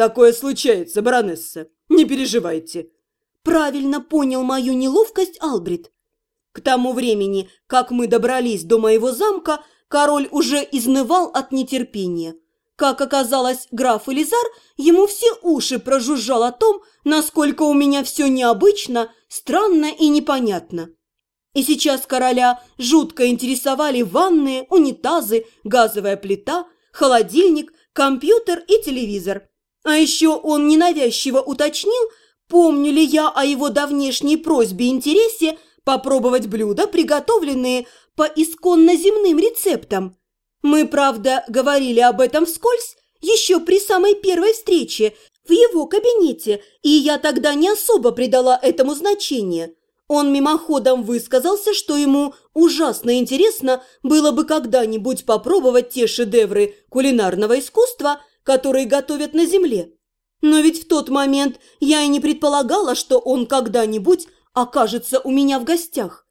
Такое случается, баронесса. Не переживайте. Правильно понял мою неловкость Албрит. К тому времени, как мы добрались до моего замка, король уже изнывал от нетерпения. Как оказалось, граф Элизар ему все уши прожужжал о том, насколько у меня все необычно, странно и непонятно. И сейчас короля жутко интересовали ванные, унитазы, газовая плита, холодильник, компьютер и телевизор. А еще он ненавязчиво уточнил, помню ли я о его давнешней просьбе и интересе попробовать блюда, приготовленные по исконно земным рецептам. Мы, правда, говорили об этом вскользь еще при самой первой встрече в его кабинете, и я тогда не особо придала этому значения. Он мимоходом высказался, что ему ужасно интересно было бы когда-нибудь попробовать те шедевры кулинарного искусства, которые готовят на земле. Но ведь в тот момент я и не предполагала, что он когда-нибудь окажется у меня в гостях.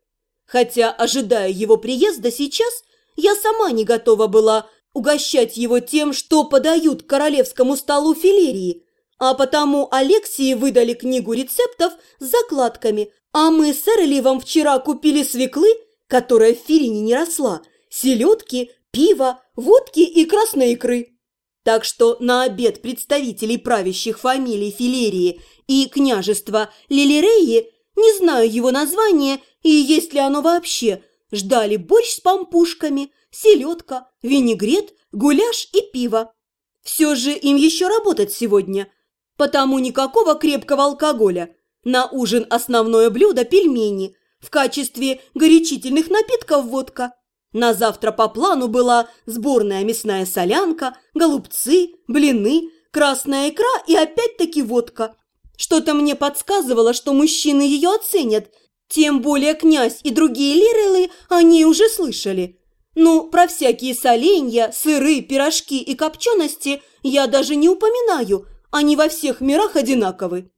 Хотя, ожидая его приезда сейчас, я сама не готова была угощать его тем, что подают к королевскому столу филерии, а потому Алексии выдали книгу рецептов с закладками, а мы с Эреливом вчера купили свеклы, которая в Фирине не росла, селедки, пиво, водки и красной икры. Так что на обед представителей правящих фамилий Филерии и княжества Лилиреи, не знаю его название и есть ли оно вообще, ждали борщ с пампушками, селедка, винегрет, гуляш и пиво. Все же им еще работать сегодня, потому никакого крепкого алкоголя. На ужин основное блюдо – пельмени, в качестве горячительных напитков водка – на завтра по плану была сборная мясная солянка, голубцы, блины, красная икра и опять-таки водка. Что-то мне подсказывало, что мужчины ее оценят, тем более князь и другие лирелы они уже слышали. Ну, про всякие соленья, сыры, пирожки и копчености я даже не упоминаю, они во всех мирах одинаковы.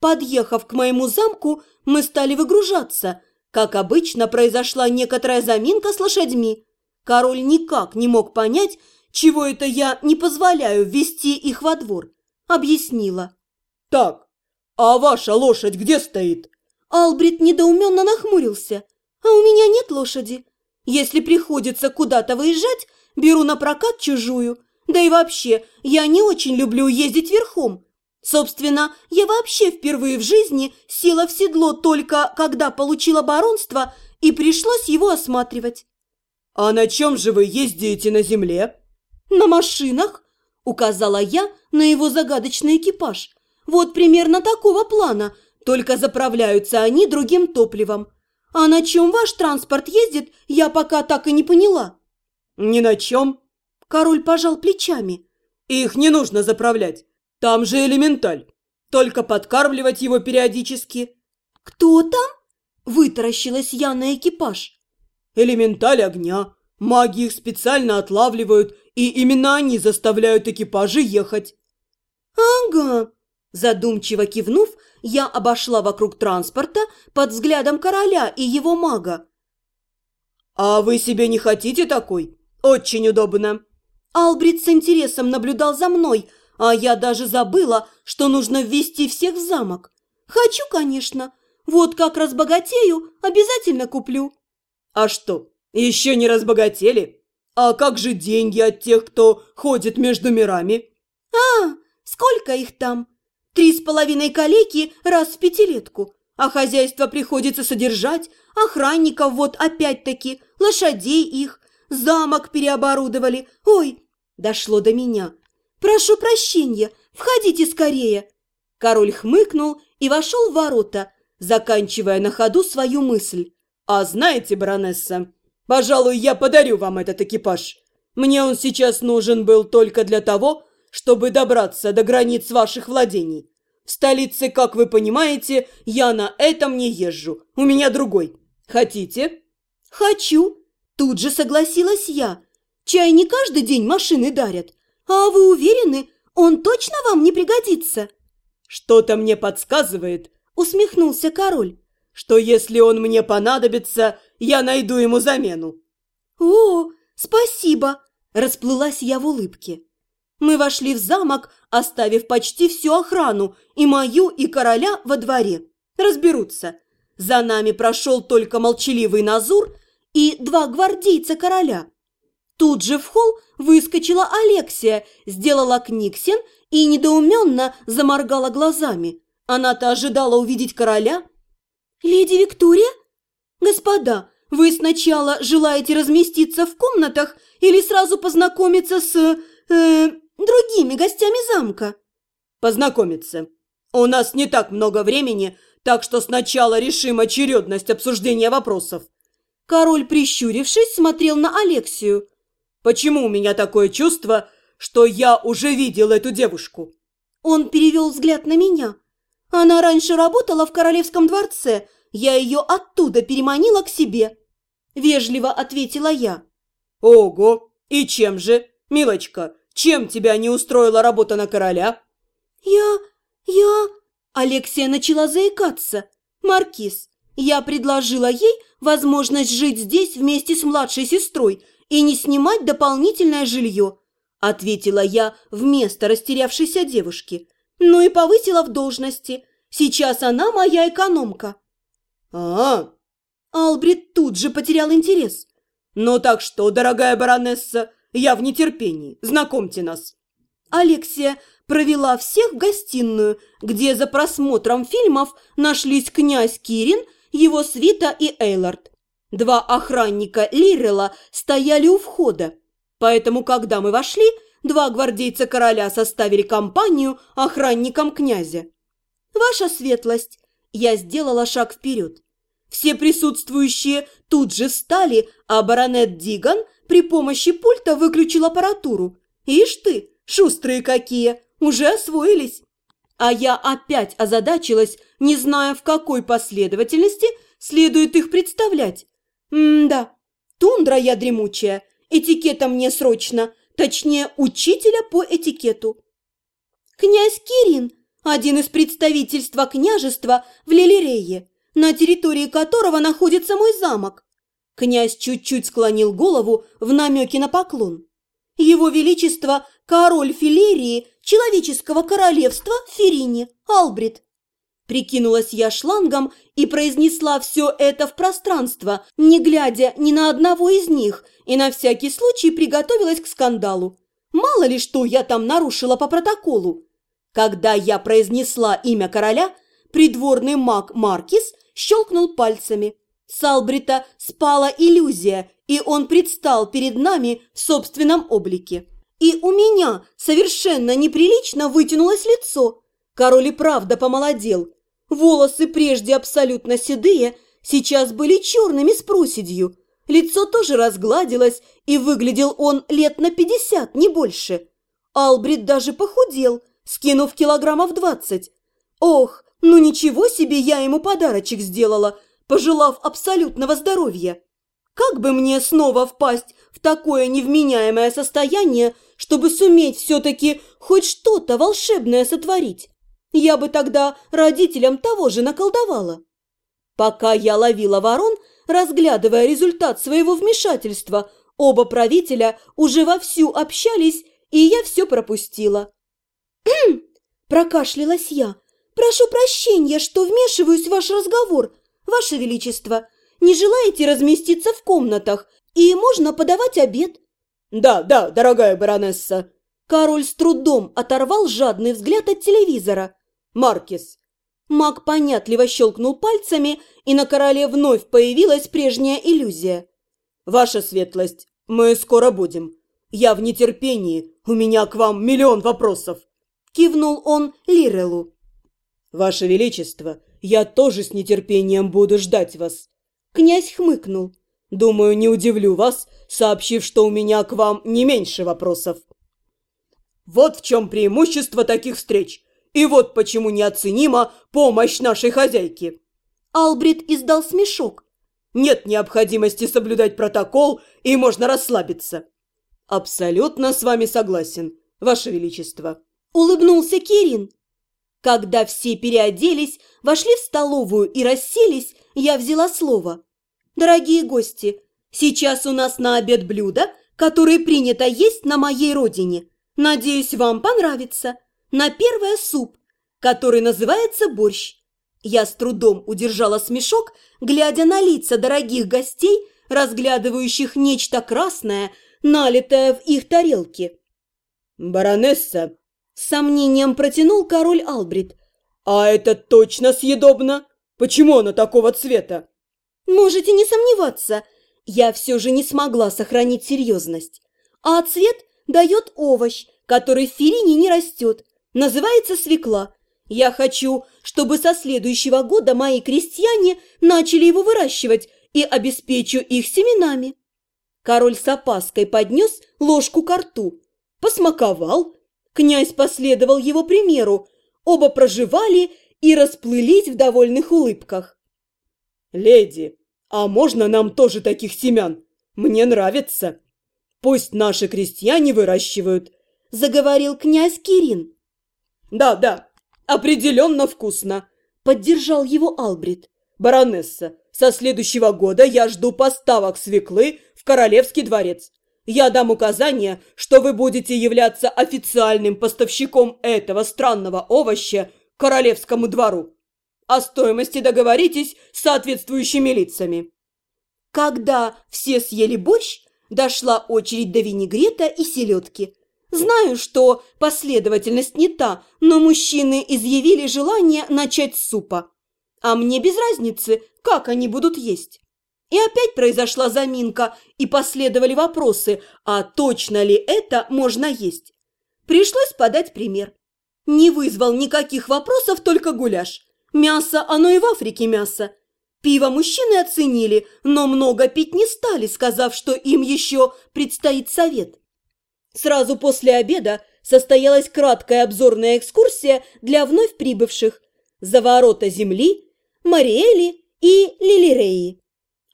Подъехав к моему замку, мы стали выгружаться – как обычно, произошла некоторая заминка с лошадьми. Король никак не мог понять, чего это я не позволяю ввести их во двор. Объяснила. «Так, а ваша лошадь где стоит?» Албрит недоуменно нахмурился. «А у меня нет лошади. Если приходится куда-то выезжать, беру на прокат чужую. Да и вообще, я не очень люблю ездить верхом. Собственно, я вообще впервые в жизни села в седло только когда получила баронство и пришлось его осматривать. «А на чем же вы ездите на земле?» «На машинах», – указала я на его загадочный экипаж. «Вот примерно такого плана, только заправляются они другим топливом. А на чем ваш транспорт ездит, я пока так и не поняла». «Ни на чем». Король пожал плечами. «Их не нужно заправлять. Там же элементаль. Только подкармливать его периодически. Кто там? Вытаращилась я на экипаж. Элементаль огня. Маги их специально отлавливают, и именно они заставляют экипажи ехать. Ага. Задумчиво кивнув, я обошла вокруг транспорта под взглядом короля и его мага. «А вы себе не хотите такой? Очень удобно!» Албрит с интересом наблюдал за мной, а я даже забыла, что нужно ввести всех в замок. Хочу, конечно. Вот как разбогатею, обязательно куплю. А что, еще не разбогатели? А как же деньги от тех, кто ходит между мирами? А, сколько их там? Три с половиной калеки раз в пятилетку. А хозяйство приходится содержать, охранников вот опять-таки, лошадей их, замок переоборудовали. Ой, дошло до меня. «Прошу прощения, входите скорее!» Король хмыкнул и вошел в ворота, заканчивая на ходу свою мысль. «А знаете, баронесса, пожалуй, я подарю вам этот экипаж. Мне он сейчас нужен был только для того, чтобы добраться до границ ваших владений. В столице, как вы понимаете, я на этом не езжу. У меня другой. Хотите?» «Хочу!» Тут же согласилась я. «Чай не каждый день машины дарят. «А вы уверены, он точно вам не пригодится?» «Что-то мне подсказывает», — усмехнулся король, «что если он мне понадобится, я найду ему замену». «О, спасибо!» – расплылась я в улыбке. Мы вошли в замок, оставив почти всю охрану, и мою, и короля во дворе. Разберутся. За нами прошел только молчаливый Назур и два гвардейца короля. Тут же в холл выскочила Алексия, сделала книгсен и недоуменно заморгала глазами. Она-то ожидала увидеть короля. «Леди Виктория? Господа, вы сначала желаете разместиться в комнатах или сразу познакомиться с... Э, другими гостями замка?» «Познакомиться. У нас не так много времени, так что сначала решим очередность обсуждения вопросов». Король, прищурившись, смотрел на Алексию. «Почему у меня такое чувство, что я уже видел эту девушку?» Он перевел взгляд на меня. Она раньше работала в королевском дворце, я ее оттуда переманила к себе. Вежливо ответила я. «Ого! И чем же, милочка, чем тебя не устроила работа на короля?» «Я... я...» Алексия начала заикаться. «Маркиз, я предложила ей возможность жить здесь вместе с младшей сестрой и не снимать дополнительное жилье», ответила я вместо растерявшейся девушки. «Ну и повысила в должности. Сейчас она моя экономка». «А, Албрит тут же потерял интерес. «Ну так что, дорогая баронесса, я в нетерпении. Знакомьте нас». Алексия провела всех в гостиную, где за просмотром фильмов нашлись князь Кирин, его свита и Эйлард. Два охранника Лирела стояли у входа, поэтому, когда мы вошли, два гвардейца короля составили компанию охранникам князя. «Ваша светлость!» Я сделала шаг вперед. Все присутствующие тут же встали, а баронет Диган при помощи пульта выключил аппаратуру. Ишь ты, шустрые какие, уже освоились. А я опять озадачилась, не зная, в какой последовательности следует их представлять. М-да, тундра я дремучая, этикета мне срочно, точнее, учителя по этикету. Князь Кирин, один из представительства княжества в Лилирее, на территории которого находится мой замок. Князь чуть-чуть склонил голову в намеке на поклон. Его Величество – король Филерии, человеческого королевства Ферини, Албрит. Прикинулась я шлангом и произнесла все это в пространство, не глядя ни на одного из них, и на всякий случай приготовилась к скандалу. Мало ли что я там нарушила по протоколу. Когда я произнесла имя короля, придворный маг Маркис щелкнул пальцами. С Албрита спала иллюзия, и он предстал перед нами в собственном облике. И у меня совершенно неприлично вытянулось лицо. Король и правда помолодел. Волосы, прежде абсолютно седые, сейчас были черными с проседью. Лицо тоже разгладилось, и выглядел он лет на пятьдесят, не больше. Албрит даже похудел, скинув килограммов двадцать. Ох, ну ничего себе я ему подарочек сделала, пожелав абсолютного здоровья. Как бы мне снова впасть в такое невменяемое состояние, чтобы суметь все-таки хоть что-то волшебное сотворить? Я бы тогда родителям того же наколдовала. Пока я ловила ворон, разглядывая результат своего вмешательства, оба правителя уже вовсю общались, и я все пропустила. прокашлялась я, «Прошу прощения, что вмешиваюсь в ваш разговор, Ваше Величество. Не желаете разместиться в комнатах, и можно подавать обед?» «Да, да, дорогая баронесса». Король с трудом оторвал жадный взгляд от телевизора. «Маркис». Маг понятливо щелкнул пальцами, и на короле вновь появилась прежняя иллюзия. «Ваша светлость, мы скоро будем. Я в нетерпении, у меня к вам миллион вопросов!» Кивнул он Лирелу. «Ваше Величество, я тоже с нетерпением буду ждать вас!» Князь хмыкнул. «Думаю, не удивлю вас, сообщив, что у меня к вам не меньше вопросов». Вот в чем преимущество таких встреч, и вот почему неоценима помощь нашей хозяйки. Албрит издал смешок. Нет необходимости соблюдать протокол, и можно расслабиться. Абсолютно с вами согласен, Ваше Величество. Улыбнулся Кирин. Когда все переоделись, вошли в столовую и расселись, я взяла слово. «Дорогие гости, сейчас у нас на обед блюда, которые принято есть на моей родине. Надеюсь, вам понравится. На первое суп, который называется борщ. Я с трудом удержала смешок, глядя на лица дорогих гостей, разглядывающих нечто красное, налитое в их тарелки. «Баронесса!» – с сомнением протянул король Албрит. «А это точно съедобно? Почему оно такого цвета?» «Можете не сомневаться, я все же не смогла сохранить серьезность. А цвет дает овощ, который в Ферине не растет, называется свекла. Я хочу, чтобы со следующего года мои крестьяне начали его выращивать и обеспечу их семенами». Король с опаской поднес ложку ко рту, посмаковал. Князь последовал его примеру. Оба проживали и расплылись в довольных улыбках. «Леди, а можно нам тоже таких семян? Мне нравится. Пусть наши крестьяне выращивают», – заговорил князь Кирин. «Да, да, определенно вкусно», – поддержал его Албрит. «Баронесса, со следующего года я жду поставок свеклы в Королевский дворец. Я дам указание, что вы будете являться официальным поставщиком этого странного овоща королевскому двору. О стоимости договоритесь с соответствующими лицами. Когда все съели борщ, дошла очередь до винегрета и селедки. Знаю, что последовательность не та, но мужчины изъявили желание начать с супа. А мне без разницы, как они будут есть. И опять произошла заминка, и последовали вопросы, а точно ли это можно есть. Пришлось подать пример. Не вызвал никаких вопросов, только гуляш. Мясо, оно и в Африке мясо. Пиво мужчины оценили, но много пить не стали, сказав, что им еще предстоит совет. Сразу после обеда состоялась краткая обзорная экскурсия для вновь прибывших. За ворота земли, Мариэли и Лилиреи.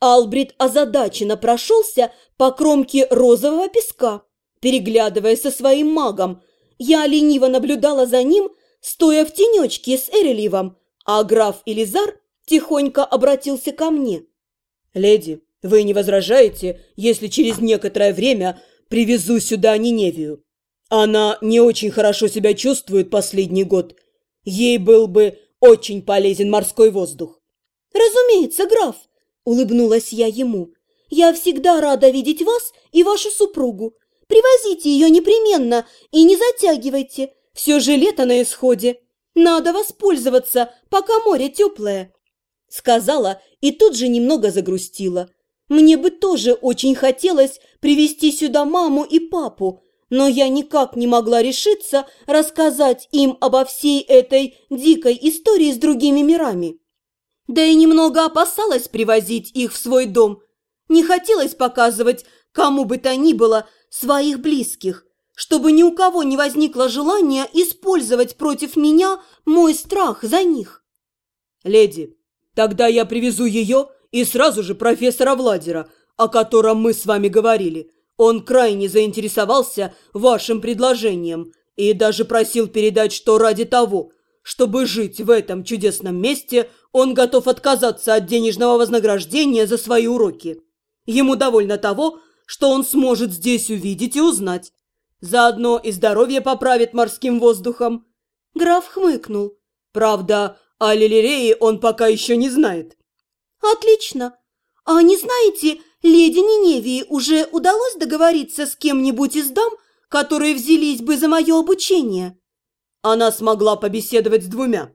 Албрит озадаченно прошелся по кромке розового песка, переглядывая со своим магом. Я лениво наблюдала за ним, стоя в тенечке с Эреливом, а граф Элизар тихонько обратился ко мне. «Леди, вы не возражаете, если через некоторое время привезу сюда Ниневию? Она не очень хорошо себя чувствует последний год. Ей был бы очень полезен морской воздух». «Разумеется, граф!» Улыбнулась я ему. «Я всегда рада видеть вас и вашу супругу. Привозите ее непременно и не затягивайте. Все же лето на исходе. Надо воспользоваться, пока море теплое». Сказала и тут же немного загрустила. Мне бы тоже очень хотелось привести сюда маму и папу, но я никак не могла решиться рассказать им обо всей этой дикой истории с другими мирами. Да и немного опасалась привозить их в свой дом. Не хотелось показывать кому бы то ни было своих близких, чтобы ни у кого не возникло желания использовать против меня мой страх за них. «Леди, тогда я привезу ее и сразу же профессора Владера, о котором мы с вами говорили. Он крайне заинтересовался вашим предложением и даже просил передать, что ради того, чтобы жить в этом чудесном месте, он готов отказаться от денежного вознаграждения за свои уроки. Ему довольно того, что он сможет здесь увидеть и узнать. Заодно и здоровье поправит морским воздухом. Граф хмыкнул. Правда, о Лилерее он пока еще не знает. Отлично. А не знаете, леди Ниневии уже удалось договориться с кем-нибудь из дам, которые взялись бы за мое обучение? Она смогла побеседовать с двумя.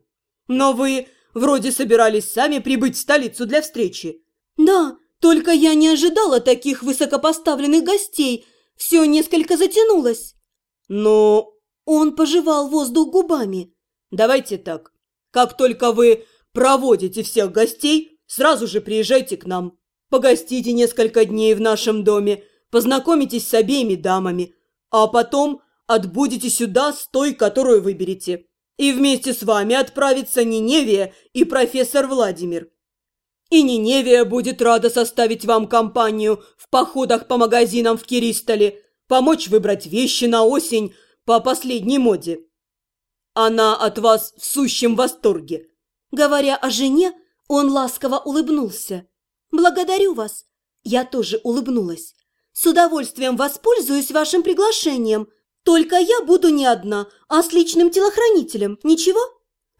Но вы Вроде собирались сами прибыть в столицу для встречи». «Да, только я не ожидала таких высокопоставленных гостей. Все несколько затянулось». «Но...» Он пожевал воздух губами. «Давайте так. Как только вы проводите всех гостей, сразу же приезжайте к нам. Погостите несколько дней в нашем доме, познакомитесь с обеими дамами, а потом отбудете сюда с той, которую выберете и вместе с вами отправится Ниневия и профессор Владимир. И Ниневия будет рада составить вам компанию в походах по магазинам в Киристоле, помочь выбрать вещи на осень по последней моде. Она от вас в сущем восторге. Говоря о жене, он ласково улыбнулся. «Благодарю вас». Я тоже улыбнулась. «С удовольствием воспользуюсь вашим приглашением. Только я буду не одна, а с личным телохранителем. Ничего?»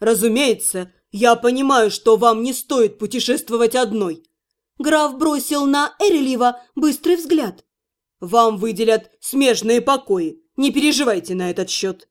«Разумеется, я понимаю, что вам не стоит путешествовать одной». Граф бросил на Эрелива быстрый взгляд. «Вам выделят смежные покои. Не переживайте на этот счет».